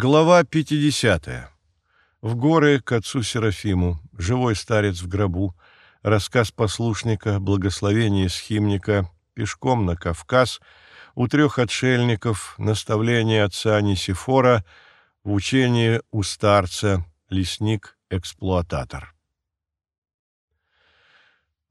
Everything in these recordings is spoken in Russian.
Глава 50. В горы к отцу Серафиму, живой старец в гробу, рассказ послушника, благословение схимника, пешком на Кавказ, у трех отшельников, наставление отца Нисифора, в учении у старца, лесник-эксплуататор.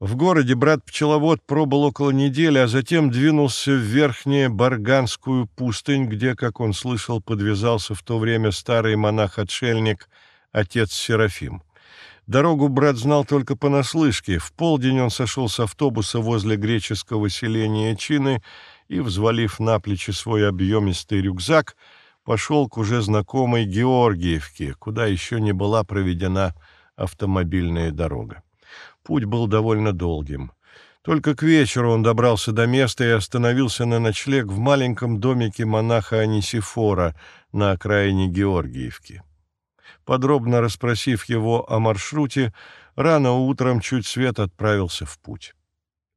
В городе брат-пчеловод пробыл около недели, а затем двинулся в верхнюю Барганскую пустынь, где, как он слышал, подвязался в то время старый монах-отшельник, отец Серафим. Дорогу брат знал только понаслышке. В полдень он сошел с автобуса возле греческого селения Чины и, взвалив на плечи свой объемистый рюкзак, пошел к уже знакомой Георгиевке, куда еще не была проведена автомобильная дорога. Путь был довольно долгим. Только к вечеру он добрался до места и остановился на ночлег в маленьком домике монаха Анисифора на окраине Георгиевки. Подробно расспросив его о маршруте, рано утром чуть свет отправился в путь.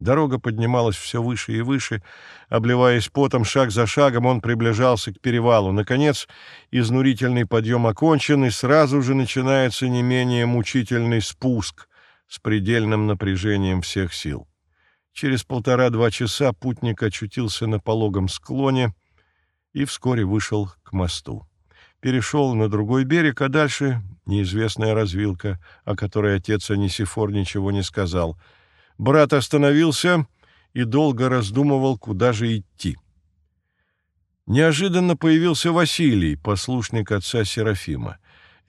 Дорога поднималась все выше и выше. Обливаясь потом, шаг за шагом он приближался к перевалу. Наконец, изнурительный подъем окончен, и сразу же начинается не менее мучительный спуск с предельным напряжением всех сил. Через полтора-два часа путник очутился на пологом склоне и вскоре вышел к мосту. Перешел на другой берег, а дальше неизвестная развилка, о которой отец Анисифор ничего не сказал. Брат остановился и долго раздумывал, куда же идти. Неожиданно появился Василий, послушник отца Серафима.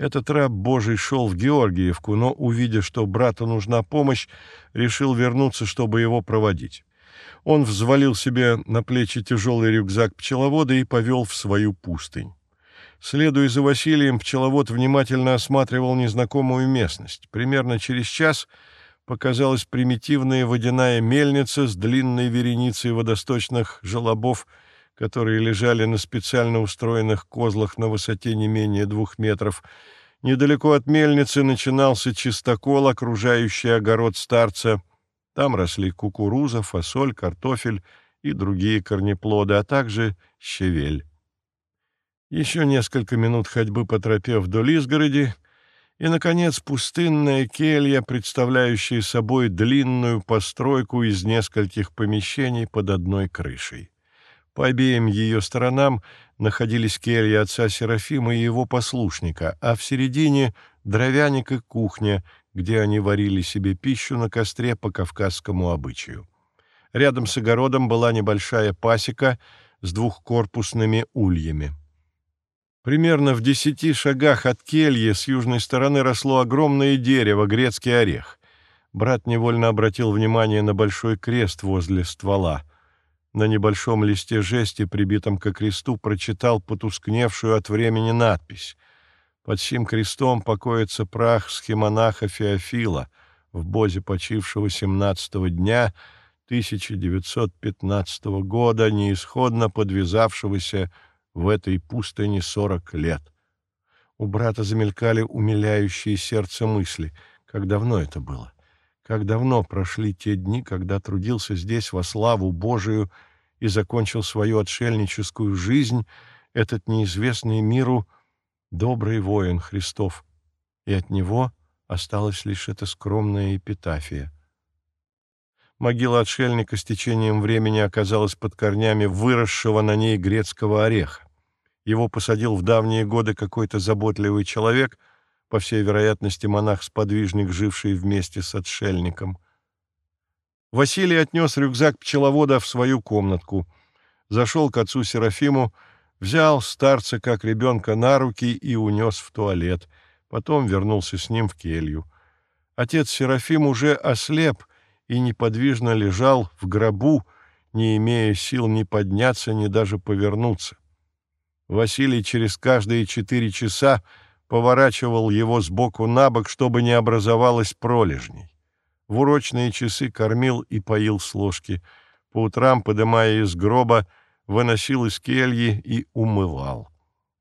Этот раб Божий шел в Георгиевку, но, увидя, что брату нужна помощь, решил вернуться, чтобы его проводить. Он взвалил себе на плечи тяжелый рюкзак пчеловода и повел в свою пустынь. Следуя за Василием, пчеловод внимательно осматривал незнакомую местность. Примерно через час показалась примитивная водяная мельница с длинной вереницей водосточных желобов, которые лежали на специально устроенных козлах на высоте не менее двух метров. Недалеко от мельницы начинался чистокол, окружающий огород старца. Там росли кукуруза, фасоль, картофель и другие корнеплоды, а также щавель. Еще несколько минут ходьбы по тропе вдоль изгороди, и, наконец, пустынная келья, представляющая собой длинную постройку из нескольких помещений под одной крышей. По обеим ее сторонам находились кельи отца Серафима и его послушника, а в середине — дровяник и кухня, где они варили себе пищу на костре по кавказскому обычаю. Рядом с огородом была небольшая пасека с двухкорпусными ульями. Примерно в десяти шагах от кельи с южной стороны росло огромное дерево, грецкий орех. Брат невольно обратил внимание на большой крест возле ствола — на небольшом листе жести, прибитом к кресту, прочитал потускневшую от времени надпись. Под сим крестом покоится прах схемонаха Феофила, в бозе почившего 17 дня 1915 года, неисходно подвязавшегося в этой пустыне 40 лет. У брата замелькали умиляющие сердце мысли. Как давно это было? Как давно прошли те дни, когда трудился здесь во славу Божию и закончил свою отшельническую жизнь этот неизвестный миру добрый воин Христов, и от него осталась лишь эта скромная эпитафия. Могила отшельника с течением времени оказалась под корнями выросшего на ней грецкого ореха. Его посадил в давние годы какой-то заботливый человек — по всей вероятности, монах-сподвижник, живший вместе с отшельником. Василий отнес рюкзак пчеловода в свою комнатку, зашел к отцу Серафиму, взял старца как ребенка на руки и унес в туалет, потом вернулся с ним в келью. Отец Серафим уже ослеп и неподвижно лежал в гробу, не имея сил ни подняться, ни даже повернуться. Василий через каждые четыре часа поворачивал его сбоку на бок, чтобы не образовалось пролежней. В урочные часы кормил и поил с ложки, по утрам, подымая из гроба, выносил из кельи и умывал.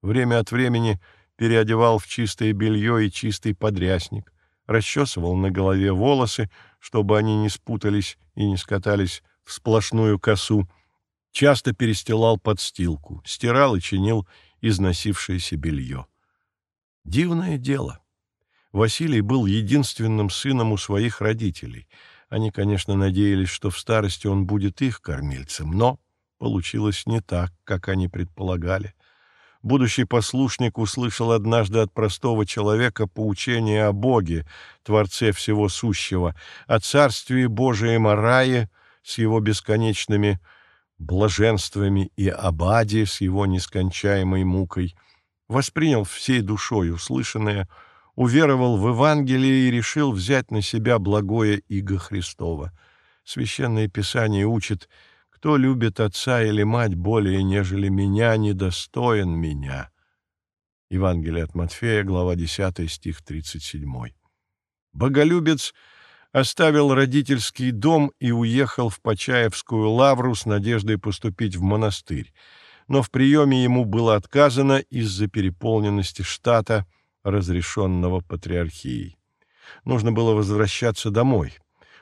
Время от времени переодевал в чистое белье и чистый подрясник, расчесывал на голове волосы, чтобы они не спутались и не скатались в сплошную косу, часто перестилал подстилку, стирал и чинил износившееся белье. Дивное дело. Василий был единственным сыном у своих родителей. Они, конечно, надеялись, что в старости он будет их кормильцем, но получилось не так, как они предполагали. Будущий послушник услышал однажды от простого человека поучение о Боге, Творце всего сущего, о Царстве Божием, о рае с его бесконечными блаженствами и абаде с его нескончаемой мукой, воспринял всей душой услышанное, уверовал в Евангелие и решил взять на себя благое иго Христова. Священное Писание учит, кто любит отца или мать более, нежели меня, недостоин меня. Евангелие от Матфея, глава 10, стих 37. Боголюбец — оставил родительский дом и уехал в Почаевскую лавру с надеждой поступить в монастырь, но в приеме ему было отказано из-за переполненности штата, разрешенного патриархией. Нужно было возвращаться домой.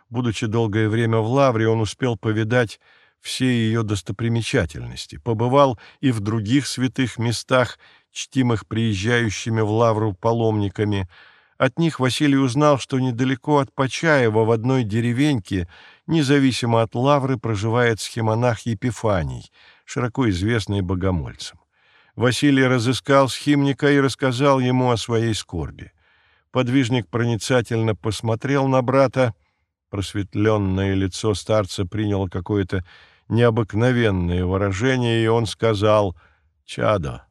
Будучи долгое время в лавре, он успел повидать все ее достопримечательности, побывал и в других святых местах, чтимых приезжающими в лавру паломниками – от них Василий узнал, что недалеко от Почаева в одной деревеньке, независимо от Лавры, проживает схемонах Епифаний, широко известный богомольцем. Василий разыскал схимника и рассказал ему о своей скорби. Подвижник проницательно посмотрел на брата, просветленное лицо старца приняло какое-то необыкновенное выражение, и он сказал «Чадо,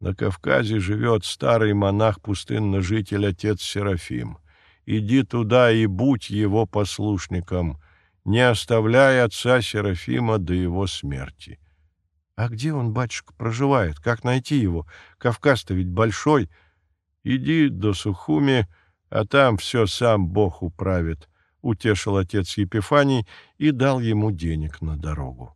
на Кавказе живет старый монах-пустынножитель отец Серафим. Иди туда и будь его послушником, не оставляй отца Серафима до его смерти. А где он, батюшка, проживает? Как найти его? Кавказ-то ведь большой. Иди до Сухуми, а там все сам Бог управит, — утешил отец Епифаний и дал ему денег на дорогу.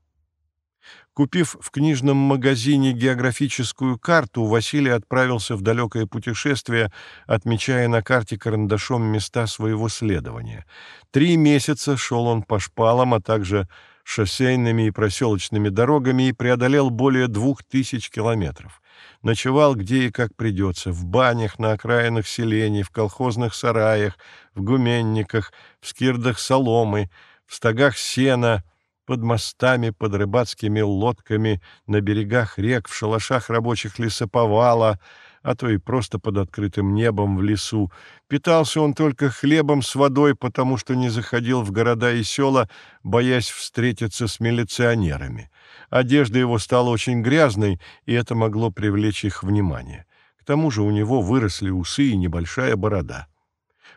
Купив в книжном магазине географическую карту, Василий отправился в далекое путешествие, отмечая на карте карандашом места своего следования. Три месяца шел он по шпалам, а также шоссейными и проселочными дорогами и преодолел более двух тысяч километров. Ночевал где и как придется, в банях на окраинах селений, в колхозных сараях, в гуменниках, в скирдах соломы, в стогах сена — под мостами, под рыбацкими лодками, на берегах рек, в шалашах рабочих лесоповала, а то и просто под открытым небом в лесу. Питался он только хлебом с водой, потому что не заходил в города и села, боясь встретиться с милиционерами. Одежда его стала очень грязной, и это могло привлечь их внимание. К тому же у него выросли усы и небольшая борода.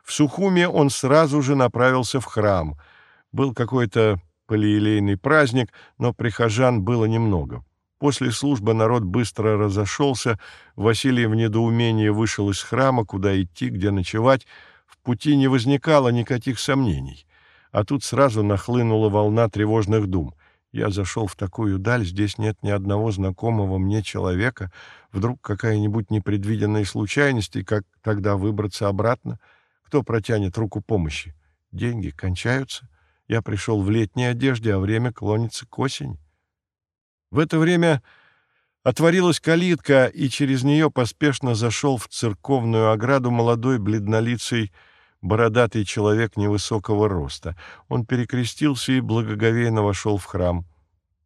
В Сухуме он сразу же направился в храм. Был какой-то полиелейный праздник, но прихожан было немного. После службы народ быстро разошелся, Василий в недоумении вышел из храма, куда идти, где ночевать. В пути не возникало никаких сомнений. А тут сразу нахлынула волна тревожных дум. Я зашел в такую даль, здесь нет ни одного знакомого мне человека. Вдруг какая-нибудь непредвиденная случайность, и как тогда выбраться обратно? Кто протянет руку помощи? Деньги кончаются — я пришел в летней одежде, а время клонится к осени. В это время отворилась калитка, и через нее поспешно зашел в церковную ограду молодой бледнолицый бородатый человек невысокого роста. Он перекрестился и благоговейно вошел в храм.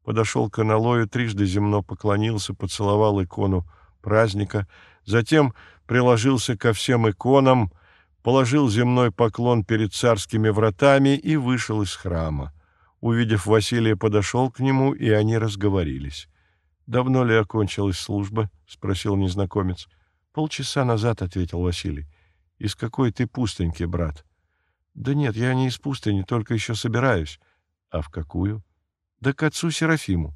Подошел к аналою, трижды земно поклонился, поцеловал икону праздника, затем приложился ко всем иконам — положил земной поклон перед царскими вратами и вышел из храма. Увидев Василия, подошел к нему, и они разговорились. «Давно ли окончилась служба?» — спросил незнакомец. «Полчаса назад», — ответил Василий. «Из какой ты пустыньки, брат?» «Да нет, я не из пустыни, только еще собираюсь». «А в какую?» «Да к отцу Серафиму».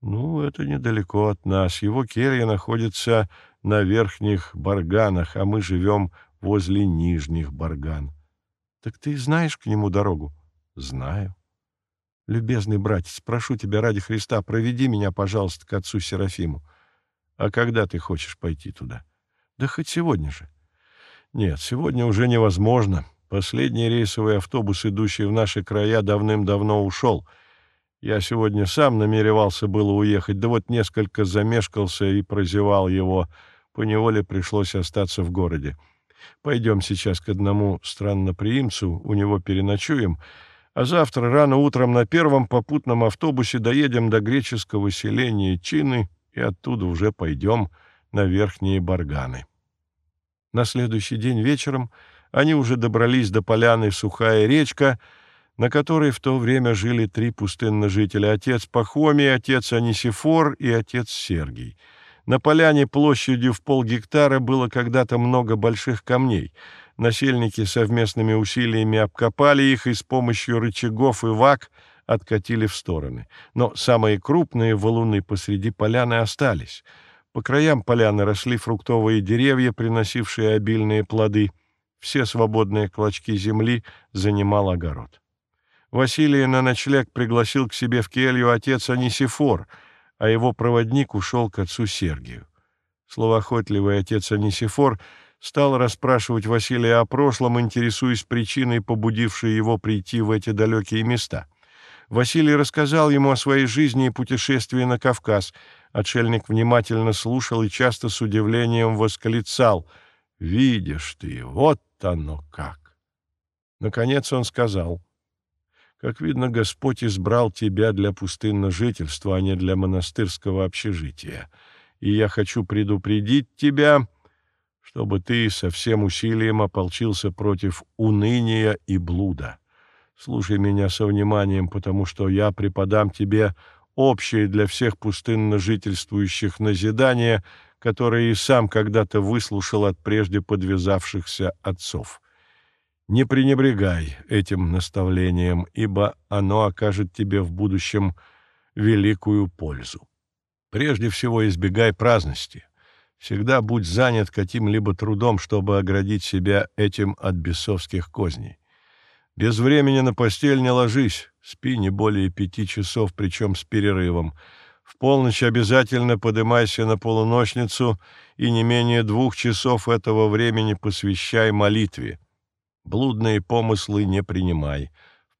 «Ну, это недалеко от нас. Его келья находится на верхних барганах, а мы живем возле Нижних Барган. Так ты знаешь к нему дорогу? Знаю. Любезный братец, прошу тебя ради Христа, проведи меня, пожалуйста, к отцу Серафиму. А когда ты хочешь пойти туда? Да хоть сегодня же. Нет, сегодня уже невозможно. Последний рейсовый автобус, идущий в наши края, давным-давно ушел. Я сегодня сам намеревался было уехать, да вот несколько замешкался и прозевал его. Поневоле пришлось остаться в городе. Пойдем сейчас к одному странноприимцу, у него переночуем, а завтра рано утром на первом попутном автобусе доедем до греческого селения Чины и оттуда уже пойдем на Верхние Барганы. На следующий день вечером они уже добрались до поляны Сухая речка, на которой в то время жили три пустынножителя — отец Пахомий, отец Анисифор и отец Сергий. На поляне площадью в полгектара было когда-то много больших камней. Насельники совместными усилиями обкопали их и с помощью рычагов и вак откатили в стороны. Но самые крупные валуны посреди поляны остались. По краям поляны росли фруктовые деревья, приносившие обильные плоды. Все свободные клочки земли занимал огород. Василия на ночлег пригласил к себе в келью отец Анисифор, а его проводник ушел к отцу Сергию. Словоохотливый отец Анисифор стал расспрашивать Василия о прошлом, интересуясь причиной, побудившей его прийти в эти далекие места. Василий рассказал ему о своей жизни и путешествии на Кавказ. Отшельник внимательно слушал и часто с удивлением восклицал «Видишь ты, вот оно как!» Наконец он сказал — как видно, Господь избрал тебя для пустынного жительства, а не для монастырского общежития. И я хочу предупредить тебя, чтобы ты со всем усилием ополчился против уныния и блуда. Слушай меня со вниманием, потому что я преподам тебе общее для всех пустынно жительствующих назидание, которое и сам когда-то выслушал от прежде подвязавшихся отцов. Не пренебрегай этим наставлением, ибо оно окажет тебе в будущем великую пользу. Прежде всего избегай праздности. Всегда будь занят каким-либо трудом, чтобы оградить себя этим от бесовских козней. Без времени на постель не ложись, спи не более пяти часов, причем с перерывом. В полночь обязательно подымайся на полуночницу и не менее двух часов этого времени посвящай молитве. Блудные помыслы не принимай.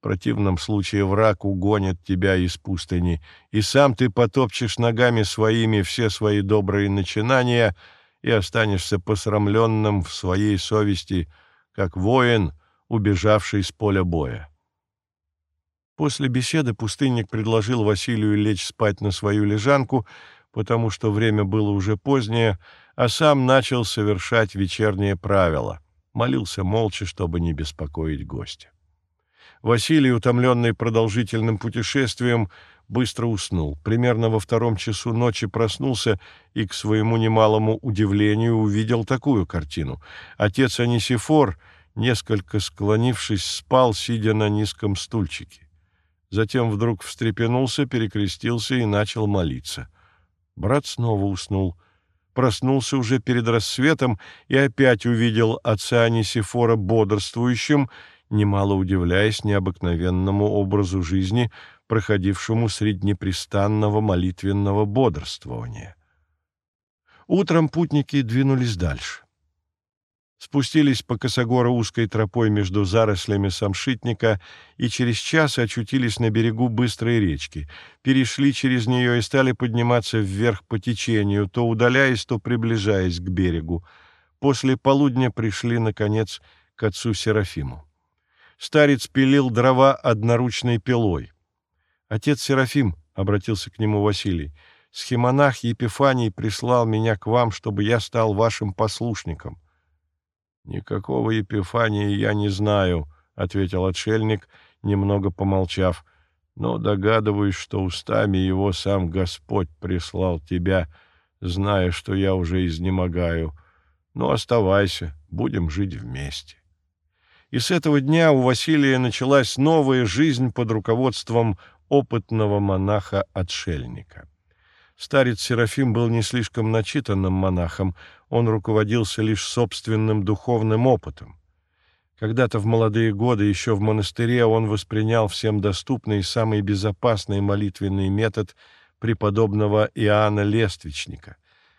Противном случае враг угонит тебя из пустыни, и сам ты потопчешь ногами своими все свои добрые начинания и останешься посрамленным в своей совести, как воин, убежавший с поля боя. После беседы пустынник предложил Василию лечь спать на свою лежанку, потому что время было уже позднее, а сам начал совершать вечерние правила молился молча, чтобы не беспокоить гостя. Василий, утомленный продолжительным путешествием, быстро уснул. Примерно во втором часу ночи проснулся и, к своему немалому удивлению, увидел такую картину. Отец Анисифор, несколько склонившись, спал, сидя на низком стульчике. Затем вдруг встрепенулся, перекрестился и начал молиться. Брат снова уснул проснулся уже перед рассветом и опять увидел отца Анисифора бодрствующим, немало удивляясь необыкновенному образу жизни, проходившему среди непрестанного молитвенного бодрствования. Утром путники двинулись дальше спустились по косогору узкой тропой между зарослями самшитника и через час очутились на берегу быстрой речки, перешли через нее и стали подниматься вверх по течению, то удаляясь, то приближаясь к берегу. После полудня пришли, наконец, к отцу Серафиму. Старец пилил дрова одноручной пилой. «Отец Серафим», — обратился к нему Василий, — «схемонах Епифаний прислал меня к вам, чтобы я стал вашим послушником». «Никакого Епифания я не знаю», — ответил отшельник, немного помолчав, «но догадываюсь, что устами его сам Господь прислал тебя, зная, что я уже изнемогаю. Ну, оставайся, будем жить вместе». И с этого дня у Василия началась новая жизнь под руководством опытного монаха-отшельника. Старец Серафим был не слишком начитанным монахом, он руководился лишь собственным духовным опытом. Когда-то в молодые годы, еще в монастыре, он воспринял всем доступный и самый безопасный молитвенный метод преподобного Иоанна Лествичника,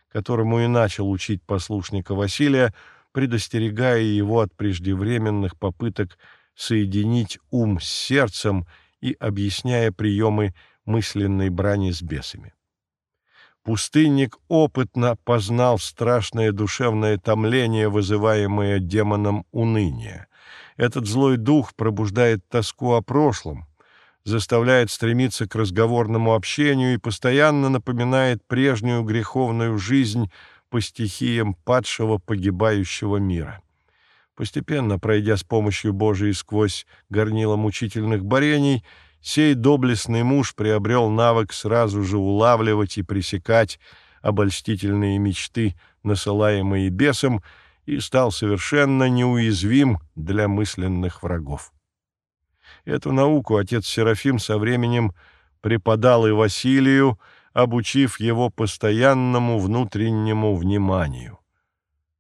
которому и начал учить послушника Василия, предостерегая его от преждевременных попыток соединить ум с сердцем и объясняя приемы мысленной брани с бесами. Пустынник опытно познал страшное душевное томление, вызываемое демоном уныния. Этот злой дух пробуждает тоску о прошлом, заставляет стремиться к разговорному общению и постоянно напоминает прежнюю греховную жизнь по стихиям падшего погибающего мира. Постепенно, пройдя с помощью Божией сквозь горнило мучительных борений, сей доблестный муж приобрел навык сразу же улавливать и пресекать обольстительные мечты, насылаемые бесом, и стал совершенно неуязвим для мысленных врагов. Эту науку отец Серафим со временем преподал и Василию, обучив его постоянному внутреннему вниманию.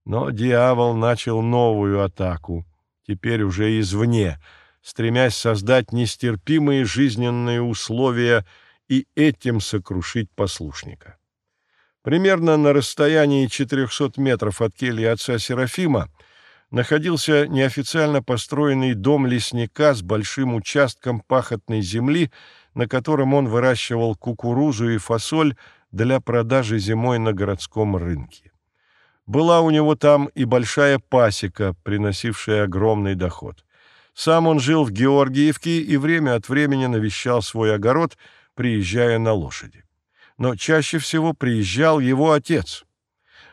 Но дьявол начал новую атаку, теперь уже извне, стремясь создать нестерпимые жизненные условия и этим сокрушить послушника. Примерно на расстоянии 400 метров от кельи отца Серафима находился неофициально построенный дом лесника с большим участком пахотной земли, на котором он выращивал кукурузу и фасоль для продажи зимой на городском рынке. Была у него там и большая пасека, приносившая огромный доход. Сам он жил в Георгиевке и время от времени навещал свой огород, приезжая на лошади. Но чаще всего приезжал его отец.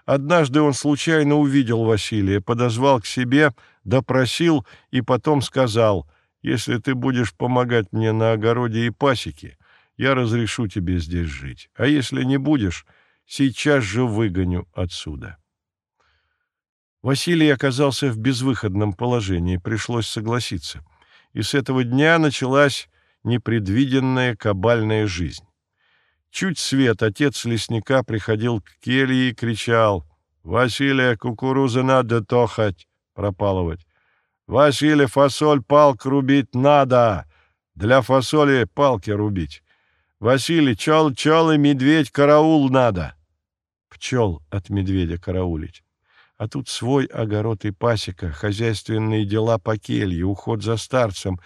Однажды он случайно увидел Василия, подозвал к себе, допросил и потом сказал, «Если ты будешь помогать мне на огороде и пасеке, я разрешу тебе здесь жить, а если не будешь, сейчас же выгоню отсюда». Василий оказался в безвыходном положении, пришлось согласиться. И с этого дня началась непредвиденная кабальная жизнь. Чуть свет отец лесника приходил к келье и кричал «Василия, кукурузы надо тохать, пропалывать! Василия, фасоль палк рубить надо! Для фасоли палки рубить! Василий, чел-чел и медведь караул надо!» Пчел от медведя караулить. А тут свой огород и пасека, хозяйственные дела по келье, уход за старцем.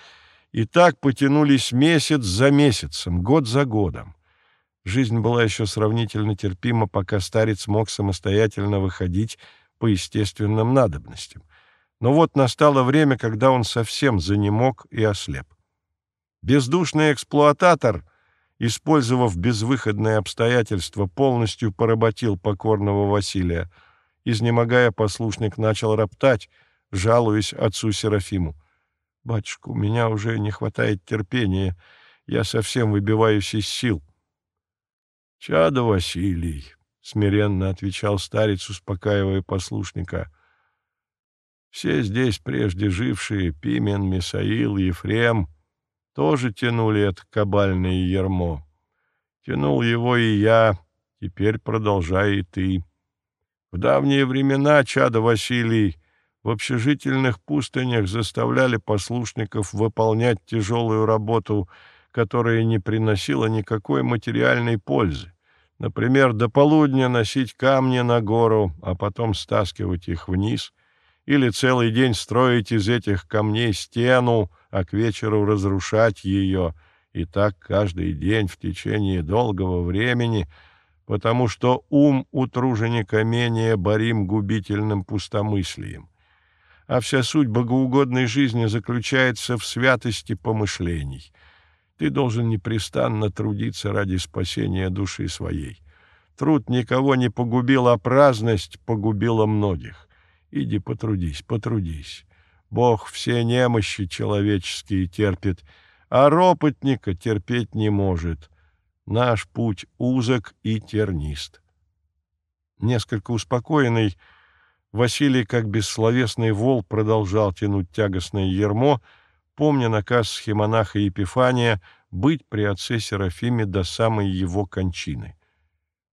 И так потянулись месяц за месяцем, год за годом. Жизнь была еще сравнительно терпима, пока старец мог самостоятельно выходить по естественным надобностям. Но вот настало время, когда он совсем занемог и ослеп. Бездушный эксплуататор, использовав безвыходные обстоятельства, полностью поработил покорного Василия — Изнемогая, послушник начал роптать, жалуясь отцу Серафиму. «Батюшка, у меня уже не хватает терпения, я совсем выбиваюсь из сил». «Чадо Василий», — смиренно отвечал старец, успокаивая послушника, — «все здесь прежде жившие, Пимен, Мисаил, Ефрем, тоже тянули это кабальное ермо. Тянул его и я, теперь продолжай и ты». В давние времена чада Василий в общежительных пустынях заставляли послушников выполнять тяжелую работу, которая не приносила никакой материальной пользы. Например, до полудня носить камни на гору, а потом стаскивать их вниз, или целый день строить из этих камней стену, а к вечеру разрушать ее, и так каждый день в течение долгого времени — потому что ум у труженика менее борим губительным пустомыслием. А вся суть богоугодной жизни заключается в святости помышлений. Ты должен непрестанно трудиться ради спасения души своей. Труд никого не погубил, а праздность погубила многих. Иди потрудись, потрудись. Бог все немощи человеческие терпит, а ропотника терпеть не может — Наш путь узок и тернист. Несколько успокоенный, Василий, как бессловесный вол, продолжал тянуть тягостное ермо, помня наказ схемонаха Епифания быть при отце Серафиме до самой его кончины.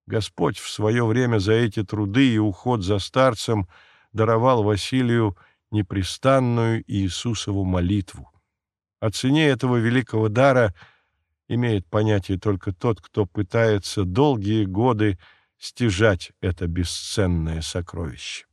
Господь в свое время за эти труды и уход за старцем даровал Василию непрестанную Иисусову молитву. О цене этого великого дара – имеет понятие только тот, кто пытается долгие годы стяжать это бесценное сокровище.